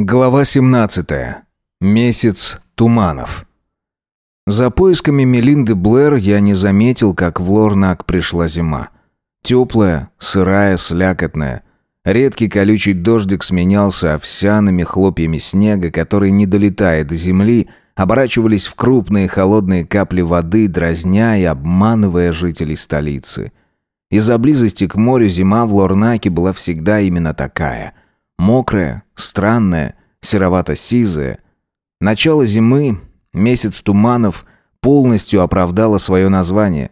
Глава 17. Месяц туманов. За поисками Мелинды Блэр я не заметил, как в Лорнак пришла зима. Теплая, сырая, слякотная. Редкий колючий дождик сменялся овсяными хлопьями снега, которые, не долетая до земли, оборачивались в крупные холодные капли воды, дразня и обманывая жителей столицы. Из-за близости к морю зима в Лорнаке была всегда именно такая – Мокрая, странная, серовато-сизая. Начало зимы, месяц туманов, полностью оправдало свое название.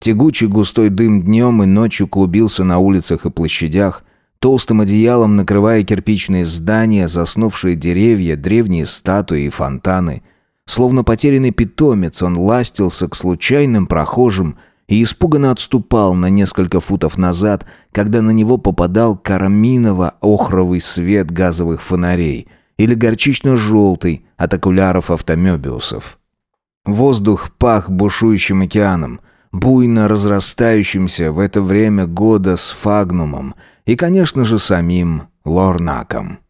Тягучий густой дым днем и ночью клубился на улицах и площадях, толстым одеялом накрывая кирпичные здания, заснувшие деревья, древние статуи и фонтаны. Словно потерянный питомец, он ластился к случайным прохожим и испуганно отступал на несколько футов назад, когда на него попадал карминово-охровый свет газовых фонарей или горчично-желтый от окуляров автомебиусов. Воздух пах бушующим океаном, буйно разрастающимся в это время года с фагнумом и, конечно же, самим Лорнаком.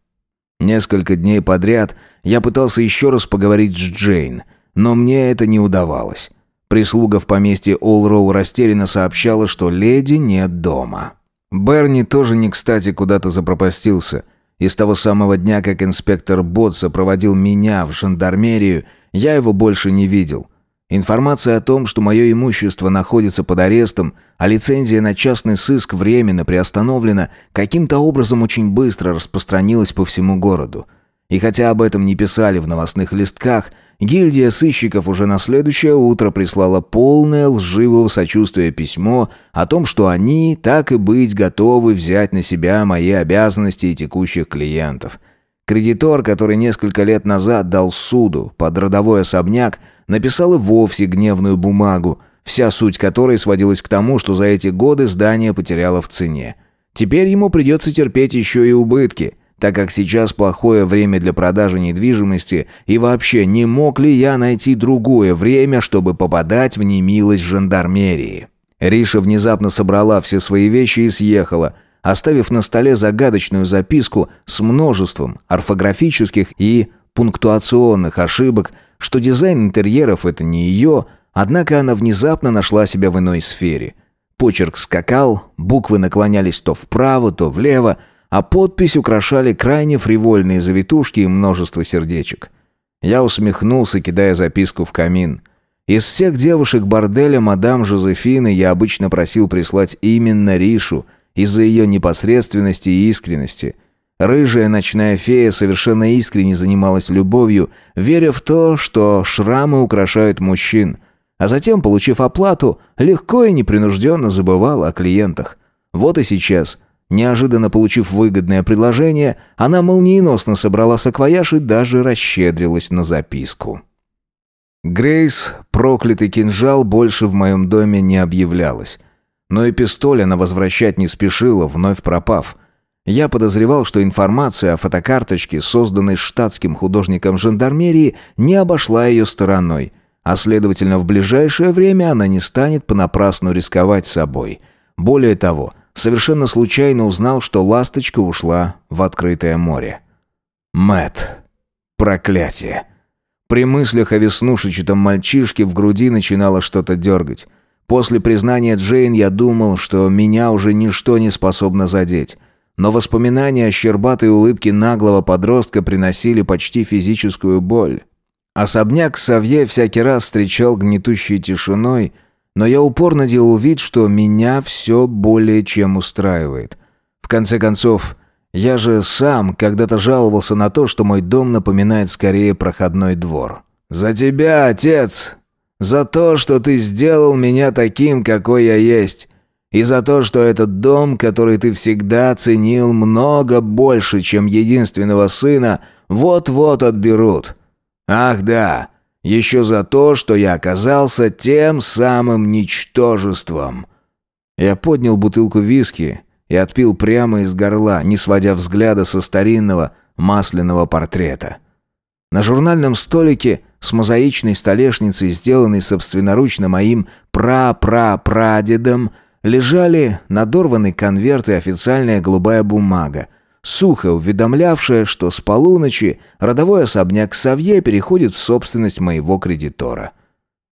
Несколько дней подряд я пытался еще раз поговорить с Джейн, но мне это не удавалось. Прислуга в поместье Олроу растерянно сообщала, что леди нет дома. Берни тоже не кстати куда-то запропастился. И с того самого дня, как инспектор Ботса проводил меня в жандармерию, я его больше не видел. Информация о том, что мое имущество находится под арестом, а лицензия на частный сыск временно приостановлена, каким-то образом очень быстро распространилась по всему городу. И хотя об этом не писали в новостных листках – Гильдия сыщиков уже на следующее утро прислала полное лживого сочувствия письмо о том, что они, так и быть, готовы взять на себя мои обязанности и текущих клиентов. Кредитор, который несколько лет назад дал суду под родовой особняк, написал и вовсе гневную бумагу, вся суть которой сводилась к тому, что за эти годы здание потеряло в цене. Теперь ему придется терпеть еще и убытки – так как сейчас плохое время для продажи недвижимости, и вообще не мог ли я найти другое время, чтобы попадать в немилость жандармерии. Риша внезапно собрала все свои вещи и съехала, оставив на столе загадочную записку с множеством орфографических и пунктуационных ошибок, что дизайн интерьеров это не ее, однако она внезапно нашла себя в иной сфере. Почерк скакал, буквы наклонялись то вправо, то влево, а подпись украшали крайне фривольные завитушки и множество сердечек. Я усмехнулся, кидая записку в камин. Из всех девушек борделя мадам Жозефины я обычно просил прислать именно Ришу из-за ее непосредственности и искренности. Рыжая ночная фея совершенно искренне занималась любовью, веря в то, что шрамы украшают мужчин, а затем, получив оплату, легко и непринужденно забывала о клиентах. Вот и сейчас – Неожиданно получив выгодное предложение, она молниеносно собрала саквояж и даже расщедрилась на записку. Грейс, проклятый кинжал, больше в моем доме не объявлялась. Но и пистоль она возвращать не спешила, вновь пропав. Я подозревал, что информация о фотокарточке, созданной штатским художником жандармерии, не обошла ее стороной, а следовательно, в ближайшее время она не станет понапрасну рисковать собой. Более того, совершенно случайно узнал, что ласточка ушла в открытое море. Мэт. Проклятие. При мыслях о веснушечатом мальчишке в груди начинало что-то дергать. После признания Джейн я думал, что меня уже ничто не способно задеть. Но воспоминания о щербатой улыбке наглого подростка приносили почти физическую боль. Особняк Савье всякий раз встречал гнетущей тишиной – но я упорно делал вид, что меня все более чем устраивает. В конце концов, я же сам когда-то жаловался на то, что мой дом напоминает скорее проходной двор. «За тебя, отец! За то, что ты сделал меня таким, какой я есть!» И за то, что этот дом, который ты всегда ценил много больше, чем единственного сына, вот-вот отберут. Ах да, еще за то, что я оказался тем самым ничтожеством. Я поднял бутылку виски и отпил прямо из горла, не сводя взгляда со старинного масляного портрета. На журнальном столике с мозаичной столешницей, сделанной собственноручно моим пра-пра-прадедом, лежали надорванный конверт и официальная голубая бумага, сухо уведомлявшая, что с полуночи родовой особняк Савье переходит в собственность моего кредитора.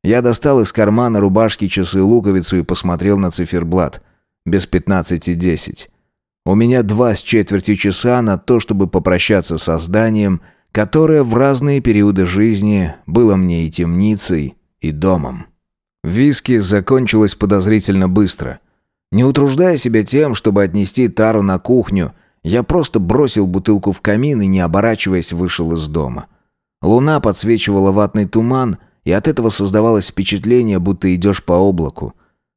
Я достал из кармана рубашки часы луковицу и посмотрел на циферблат. Без пятнадцати десять. У меня два с четвертью часа на то, чтобы попрощаться со зданием, которое в разные периоды жизни было мне и темницей, и домом. Виски закончилось подозрительно быстро. Не утруждая себя тем, чтобы отнести тару на кухню, я просто бросил бутылку в камин и, не оборачиваясь, вышел из дома. Луна подсвечивала ватный туман, и от этого создавалось впечатление, будто идешь по облаку.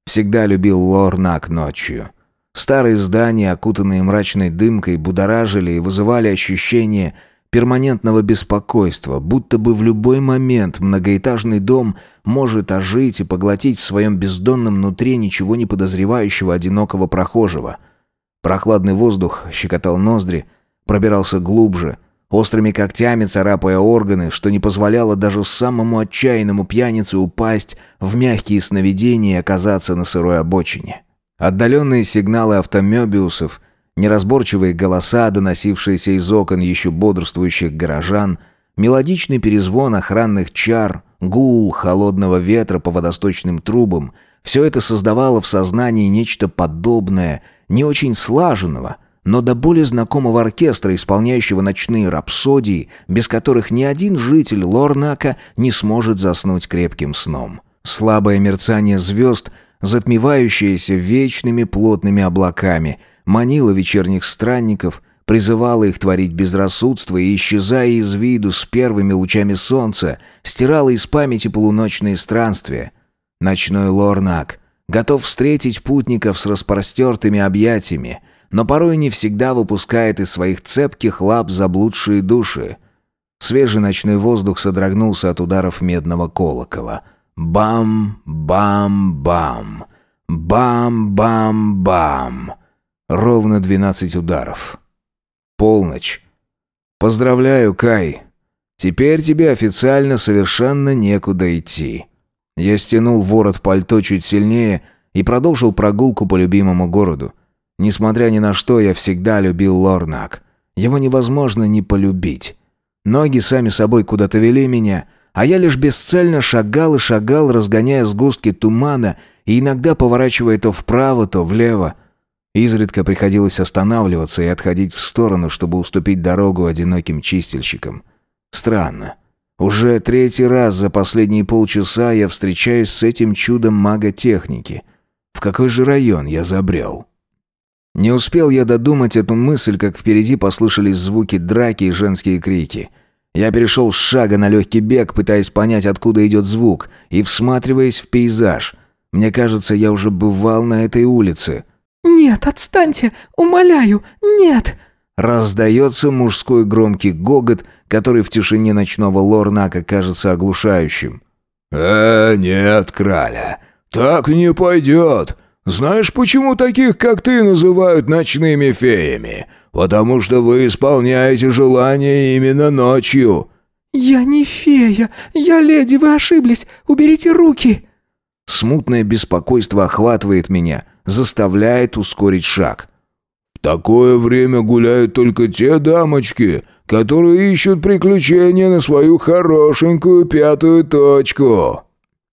Всегда любил Лорнак ночью. Старые здания, окутанные мрачной дымкой, будоражили и вызывали ощущение перманентного беспокойства, будто бы в любой момент многоэтажный дом может ожить и поглотить в своем бездонном нутре ничего не подозревающего одинокого прохожего – Прохладный воздух щекотал ноздри, пробирался глубже, острыми когтями царапая органы, что не позволяло даже самому отчаянному пьянице упасть в мягкие сновидения и оказаться на сырой обочине. Отдаленные сигналы автомобиусов, неразборчивые голоса, доносившиеся из окон еще бодрствующих горожан, мелодичный перезвон охранных чар, гул холодного ветра по водосточным трубам — все это создавало в сознании нечто подобное — не очень слаженного, но до более знакомого оркестра, исполняющего ночные рапсодии, без которых ни один житель Лорнака не сможет заснуть крепким сном. Слабое мерцание звезд, затмевающееся вечными плотными облаками, манило вечерних странников, призывало их творить безрассудство и, исчезая из виду с первыми лучами солнца, стирало из памяти полуночные странствия. Ночной Лорнак готов встретить путников с распростертыми объятиями, но порой не всегда выпускает из своих цепких лап заблудшие души. Свежий ночной воздух содрогнулся от ударов медного колокола. Бам-бам-бам! Бам-бам-бам! Ровно двенадцать ударов. Полночь. Поздравляю, Кай. Теперь тебе официально совершенно некуда идти. Я стянул ворот пальто чуть сильнее и продолжил прогулку по любимому городу. Несмотря ни на что, я всегда любил Лорнак. Его невозможно не полюбить. Ноги сами собой куда-то вели меня, а я лишь бесцельно шагал и шагал, разгоняя сгустки тумана и иногда поворачивая то вправо, то влево. Изредка приходилось останавливаться и отходить в сторону, чтобы уступить дорогу одиноким чистильщикам. Странно. Уже третий раз за последние полчаса я встречаюсь с этим чудом мага-техники. В какой же район я забрел? Не успел я додумать эту мысль, как впереди послышались звуки драки и женские крики. Я перешел с шага на легкий бег, пытаясь понять, откуда идет звук, и всматриваясь в пейзаж. Мне кажется, я уже бывал на этой улице. «Нет, отстаньте! Умоляю! Нет!» Раздается мужской громкий гогот, который в тишине ночного лорнака кажется оглушающим. «Э, нет, краля, так не пойдет. Знаешь, почему таких, как ты, называют ночными феями? Потому что вы исполняете желания именно ночью». «Я не фея, я леди, вы ошиблись, уберите руки». Смутное беспокойство охватывает меня, заставляет ускорить шаг такое время гуляют только те дамочки, которые ищут приключения на свою хорошенькую пятую точку».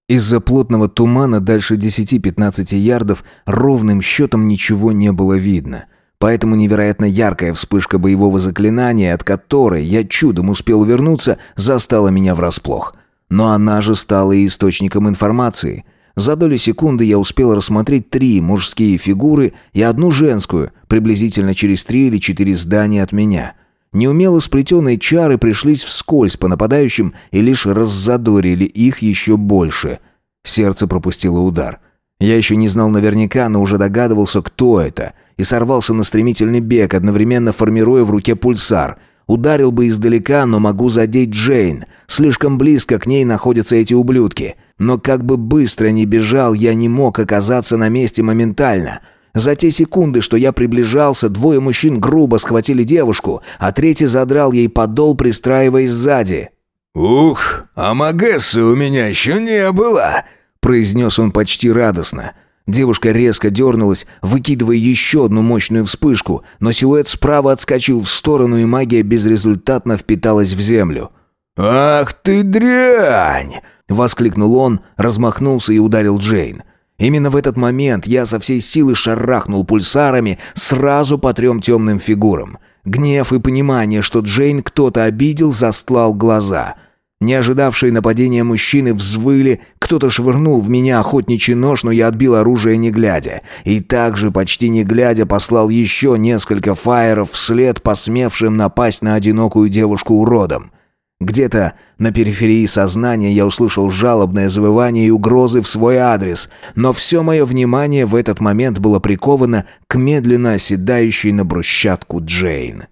Из-за плотного тумана дальше 10-15 ярдов ровным счетом ничего не было видно. Поэтому невероятно яркая вспышка боевого заклинания, от которой я чудом успел вернуться, застала меня врасплох. Но она же стала и источником информации – за доли секунды я успел рассмотреть три мужские фигуры и одну женскую, приблизительно через три или четыре здания от меня. Неумело сплетенные чары пришлись вскользь по нападающим и лишь раззадорили их еще больше. Сердце пропустило удар. Я еще не знал наверняка, но уже догадывался, кто это, и сорвался на стремительный бег, одновременно формируя в руке пульсар. Ударил бы издалека, но могу задеть Джейн. Слишком близко к ней находятся эти ублюдки. Но как бы быстро ни бежал, я не мог оказаться на месте моментально. За те секунды, что я приближался, двое мужчин грубо схватили девушку, а третий задрал ей подол, пристраиваясь сзади. «Ух, а Магессы у меня еще не было!» — произнес он почти радостно. Девушка резко дернулась, выкидывая еще одну мощную вспышку, но силуэт справа отскочил в сторону, и магия безрезультатно впиталась в землю. «Ах ты дрянь!» — воскликнул он, размахнулся и ударил Джейн. Именно в этот момент я со всей силы шарахнул пульсарами сразу по трем темным фигурам. Гнев и понимание, что Джейн кто-то обидел, застлал глаза. Не ожидавшие нападения мужчины взвыли, кто-то швырнул в меня охотничий нож, но я отбил оружие не глядя. И также, почти не глядя, послал еще несколько фаеров вслед посмевшим напасть на одинокую девушку уродом. Где-то на периферии сознания я услышал жалобное завывание и угрозы в свой адрес, но все мое внимание в этот момент было приковано к медленно оседающей на брусчатку Джейн.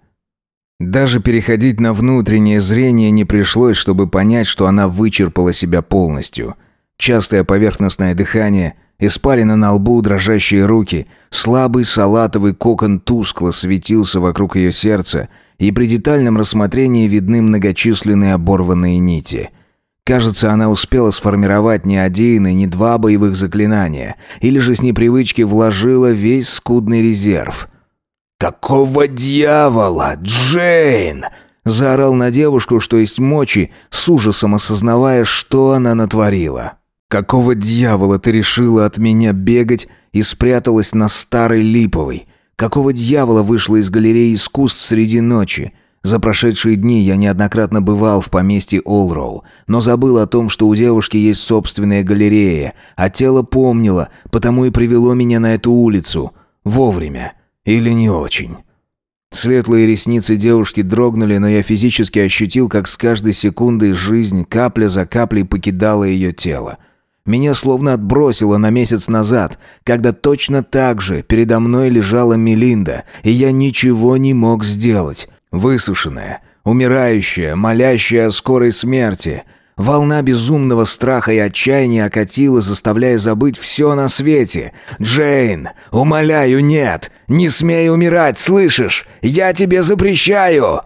Даже переходить на внутреннее зрение не пришлось, чтобы понять, что она вычерпала себя полностью. Частое поверхностное дыхание, испарина на лбу, дрожащие руки, слабый салатовый кокон тускло светился вокруг ее сердца — и при детальном рассмотрении видны многочисленные оборванные нити. Кажется, она успела сформировать не один и не два боевых заклинания, или же с непривычки вложила весь скудный резерв. «Какого дьявола, Джейн!» Заорал на девушку, что есть мочи, с ужасом осознавая, что она натворила. «Какого дьявола ты решила от меня бегать и спряталась на старой липовой?» Какого дьявола вышла из галереи искусств среди ночи? За прошедшие дни я неоднократно бывал в поместье Олроу, но забыл о том, что у девушки есть собственная галерея, а тело помнило, потому и привело меня на эту улицу. Вовремя. Или не очень. Светлые ресницы девушки дрогнули, но я физически ощутил, как с каждой секундой жизнь капля за каплей покидала ее тело. Меня словно отбросило на месяц назад, когда точно так же передо мной лежала Мелинда, и я ничего не мог сделать. Высушенная, умирающая, молящая о скорой смерти. Волна безумного страха и отчаяния окатила, заставляя забыть все на свете. «Джейн, умоляю, нет! Не смей умирать, слышишь? Я тебе запрещаю!»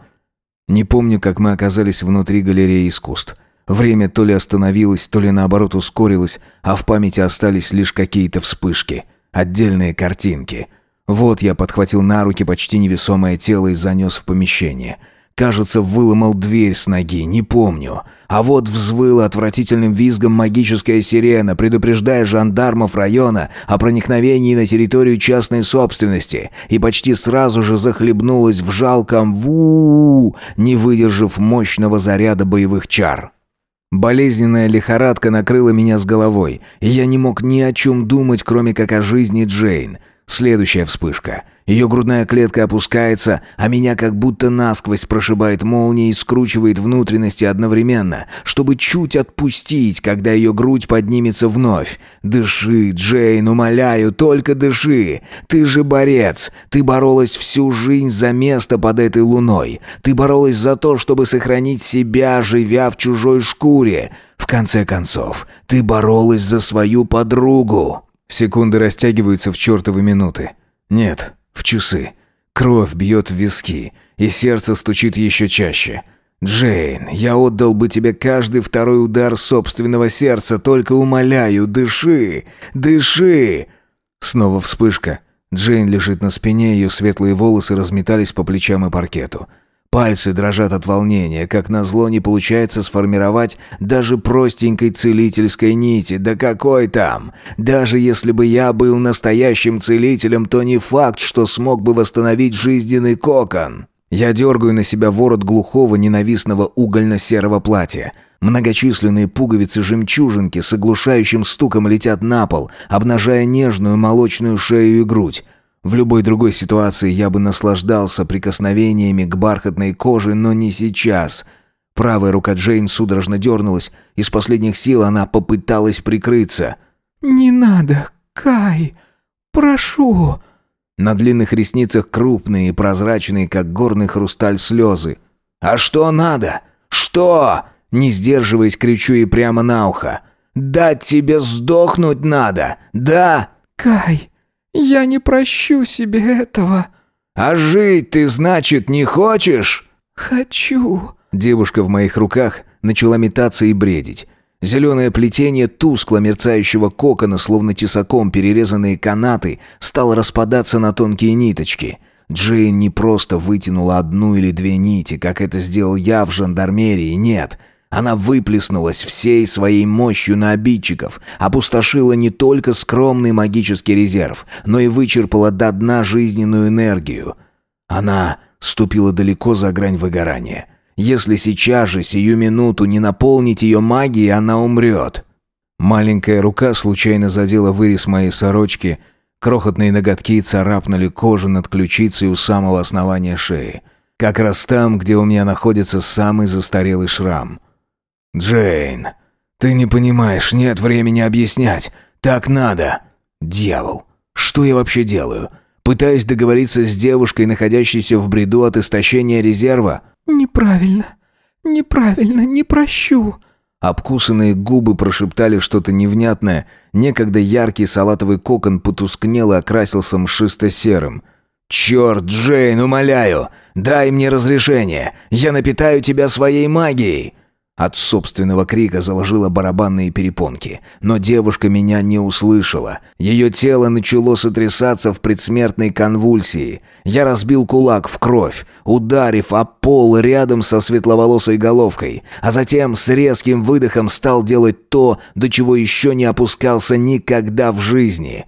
Не помню, как мы оказались внутри галереи искусств. Время то ли остановилось, то ли наоборот ускорилось, а в памяти остались лишь какие-то вспышки, отдельные картинки. Вот я подхватил на руки почти невесомое тело и занес в помещение – Кажется, выломал дверь с ноги, не помню. А вот взвыла отвратительным визгом магическая сирена, предупреждая жандармов района о проникновении на территорию частной собственности, и почти сразу же захлебнулась в жалком ву, не выдержав мощного заряда боевых чар. Болезненная лихорадка накрыла меня с головой, и я не мог ни о чем думать, кроме как о жизни Джейн. Следующая вспышка. Ее грудная клетка опускается, а меня как будто насквозь прошибает молнией и скручивает внутренности одновременно, чтобы чуть отпустить, когда ее грудь поднимется вновь. «Дыши, Джейн, умоляю, только дыши! Ты же борец! Ты боролась всю жизнь за место под этой луной! Ты боролась за то, чтобы сохранить себя, живя в чужой шкуре! В конце концов, ты боролась за свою подругу!» Секунды растягиваются в чертовы минуты. Нет, в часы. Кровь бьет в виски, и сердце стучит еще чаще. «Джейн, я отдал бы тебе каждый второй удар собственного сердца, только умоляю, дыши! Дыши!» Снова вспышка. Джейн лежит на спине, ее светлые волосы разметались по плечам и паркету. Пальцы дрожат от волнения, как назло не получается сформировать даже простенькой целительской нити. Да какой там? Даже если бы я был настоящим целителем, то не факт, что смог бы восстановить жизненный кокон. Я дергаю на себя ворот глухого ненавистного угольно-серого платья. Многочисленные пуговицы-жемчужинки с оглушающим стуком летят на пол, обнажая нежную молочную шею и грудь. В любой другой ситуации я бы наслаждался прикосновениями к бархатной коже, но не сейчас. Правая рука Джейн судорожно дернулась, из последних сил она попыталась прикрыться. «Не надо, Кай! Прошу!» На длинных ресницах крупные и прозрачные, как горный хрусталь, слезы. «А что надо? Что?» Не сдерживаясь, кричу ей прямо на ухо. «Дать тебе сдохнуть надо, да?» «Кай, я не прощу себе этого». «А жить ты, значит, не хочешь?» «Хочу». Девушка в моих руках начала метаться и бредить. Зеленое плетение тускло мерцающего кокона, словно тесаком перерезанные канаты, стало распадаться на тонкие ниточки. Джейн не просто вытянула одну или две нити, как это сделал я в жандармерии, нет. Она выплеснулась всей своей мощью на обидчиков, опустошила не только скромный магический резерв, но и вычерпала до дна жизненную энергию. Она ступила далеко за грань выгорания. Если сейчас же, сию минуту, не наполнить ее магией, она умрет. Маленькая рука случайно задела вырез моей сорочки, крохотные ноготки царапнули кожу над ключицей у самого основания шеи. Как раз там, где у меня находится самый застарелый шрам. «Джейн, ты не понимаешь, нет времени объяснять. Так надо!» «Дьявол! Что я вообще делаю? Пытаюсь договориться с девушкой, находящейся в бреду от истощения резерва?» «Неправильно, неправильно, не прощу». Обкусанные губы прошептали что-то невнятное. Некогда яркий салатовый кокон потускнел и окрасился мшисто-серым. «Черт, Джейн, умоляю! Дай мне разрешение! Я напитаю тебя своей магией!» От собственного крика заложила барабанные перепонки. Но девушка меня не услышала. Ее тело начало сотрясаться в предсмертной конвульсии. Я разбил кулак в кровь, ударив о пол рядом со светловолосой головкой. А затем с резким выдохом стал делать то, до чего еще не опускался никогда в жизни.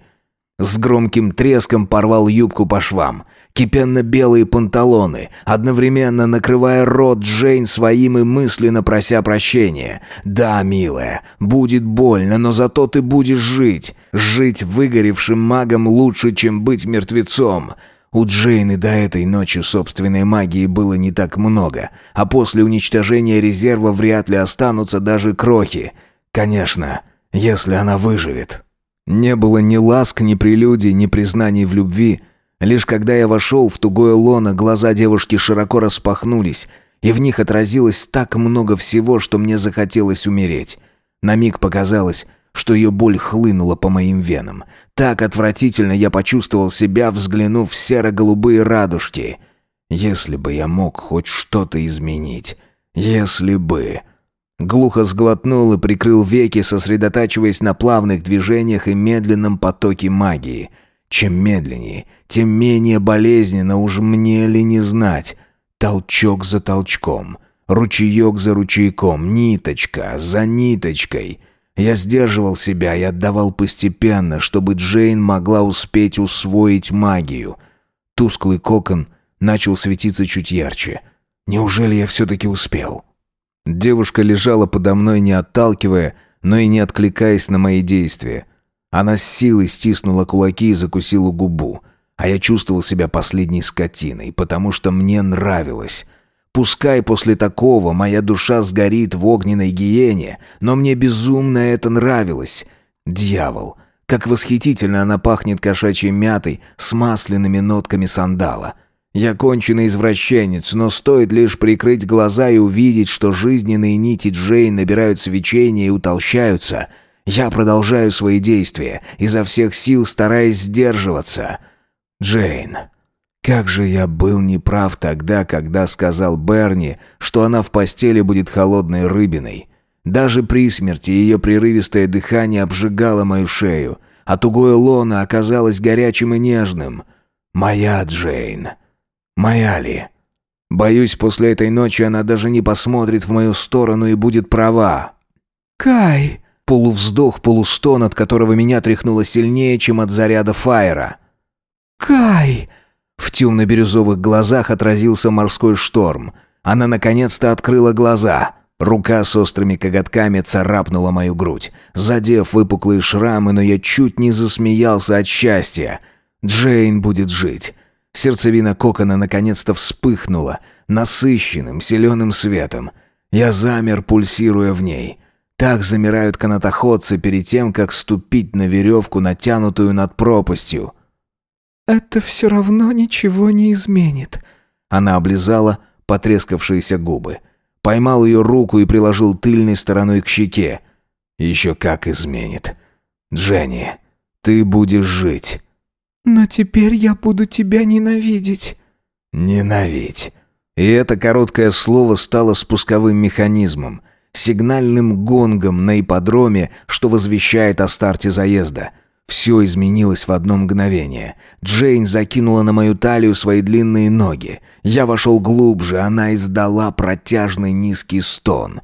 С громким треском порвал юбку по швам кипенно-белые панталоны, одновременно накрывая рот Джейн своим и мысленно прося прощения. «Да, милая, будет больно, но зато ты будешь жить. Жить выгоревшим магом лучше, чем быть мертвецом». У Джейны до этой ночи собственной магии было не так много, а после уничтожения резерва вряд ли останутся даже крохи. Конечно, если она выживет. Не было ни ласк, ни прелюдий, ни признаний в любви — Лишь когда я вошел в тугое лоно, глаза девушки широко распахнулись, и в них отразилось так много всего, что мне захотелось умереть. На миг показалось, что ее боль хлынула по моим венам. Так отвратительно я почувствовал себя, взглянув в серо-голубые радужки. Если бы я мог хоть что-то изменить. Если бы... Глухо сглотнул и прикрыл веки, сосредотачиваясь на плавных движениях и медленном потоке магии — чем медленнее, тем менее болезненно уж мне ли не знать. Толчок за толчком, ручеек за ручейком, ниточка за ниточкой. Я сдерживал себя и отдавал постепенно, чтобы Джейн могла успеть усвоить магию. Тусклый кокон начал светиться чуть ярче. Неужели я все-таки успел? Девушка лежала подо мной, не отталкивая, но и не откликаясь на мои действия. Она с силой стиснула кулаки и закусила губу. А я чувствовал себя последней скотиной, потому что мне нравилось. Пускай после такого моя душа сгорит в огненной гиене, но мне безумно это нравилось. Дьявол, как восхитительно она пахнет кошачьей мятой с масляными нотками сандала. Я конченый извращенец, но стоит лишь прикрыть глаза и увидеть, что жизненные нити Джейн набирают свечение и утолщаются — я продолжаю свои действия, изо всех сил стараясь сдерживаться. Джейн. Как же я был неправ тогда, когда сказал Берни, что она в постели будет холодной рыбиной. Даже при смерти ее прерывистое дыхание обжигало мою шею, а тугое лоно оказалось горячим и нежным. Моя Джейн. Моя ли? Боюсь, после этой ночи она даже не посмотрит в мою сторону и будет права. «Кай!» Полувздох, полустон, от которого меня тряхнуло сильнее, чем от заряда фаера. «Кай!» В темно-бирюзовых глазах отразился морской шторм. Она наконец-то открыла глаза. Рука с острыми коготками царапнула мою грудь, задев выпуклые шрамы, но я чуть не засмеялся от счастья. Джейн будет жить. Сердцевина кокона наконец-то вспыхнула, насыщенным, зеленым светом. Я замер, пульсируя в ней. Так замирают канатоходцы перед тем, как ступить на веревку, натянутую над пропастью. «Это все равно ничего не изменит». Она облизала потрескавшиеся губы. Поймал ее руку и приложил тыльной стороной к щеке. «Еще как изменит. Дженни, ты будешь жить». «Но теперь я буду тебя ненавидеть». «Ненавидь». И это короткое слово стало спусковым механизмом — сигнальным гонгом на ипподроме, что возвещает о старте заезда. Все изменилось в одно мгновение. Джейн закинула на мою талию свои длинные ноги. Я вошел глубже, она издала протяжный низкий стон.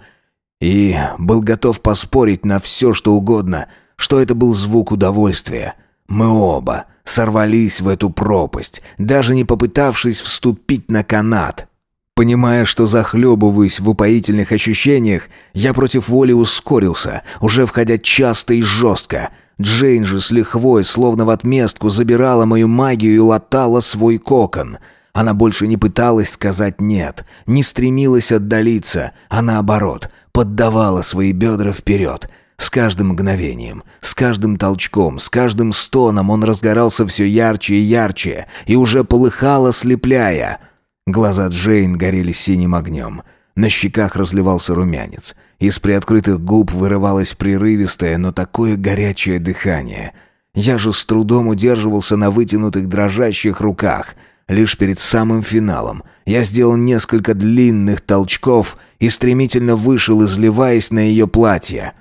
И был готов поспорить на все, что угодно, что это был звук удовольствия. Мы оба сорвались в эту пропасть, даже не попытавшись вступить на канат. Понимая, что захлебываюсь в упоительных ощущениях, я против воли ускорился, уже входя часто и жестко. Джейн же с лихвой, словно в отместку, забирала мою магию и латала свой кокон. Она больше не пыталась сказать «нет», не стремилась отдалиться, а наоборот, поддавала свои бедра вперед. С каждым мгновением, с каждым толчком, с каждым стоном он разгорался все ярче и ярче, и уже полыхал, ослепляя — Глаза Джейн горели синим огнем. На щеках разливался румянец. Из приоткрытых губ вырывалось прерывистое, но такое горячее дыхание. Я же с трудом удерживался на вытянутых дрожащих руках. Лишь перед самым финалом я сделал несколько длинных толчков и стремительно вышел, изливаясь на ее платье.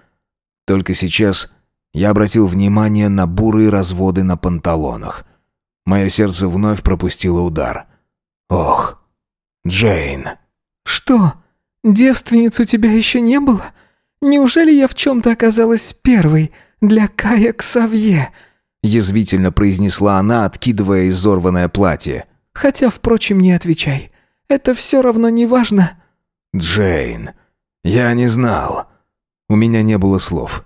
Только сейчас я обратил внимание на бурые разводы на панталонах. Мое сердце вновь пропустило удар. Ох, Джейн. Что? Девственниц у тебя еще не было? Неужели я в чем-то оказалась первой для Кая Ксавье? Язвительно произнесла она, откидывая изорванное платье. Хотя, впрочем, не отвечай. Это все равно не важно. Джейн, я не знал. У меня не было слов.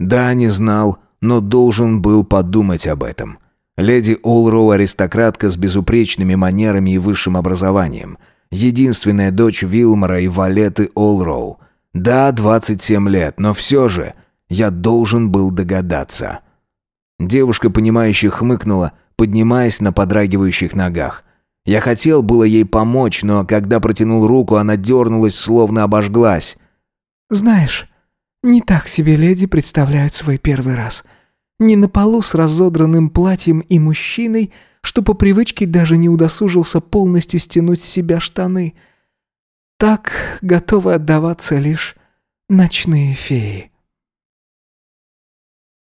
Да, не знал, но должен был подумать об этом. Леди Олроу аристократка с безупречными манерами и высшим образованием – единственная дочь Вилмора и Валеты Олроу. Да, 27 лет, но все же я должен был догадаться. Девушка, понимающе хмыкнула, поднимаясь на подрагивающих ногах. Я хотел было ей помочь, но когда протянул руку, она дернулась, словно обожглась. «Знаешь, не так себе леди представляют свой первый раз. Не на полу с разодранным платьем и мужчиной, что по привычке даже не удосужился полностью стянуть с себя штаны. Так готовы отдаваться лишь ночные феи.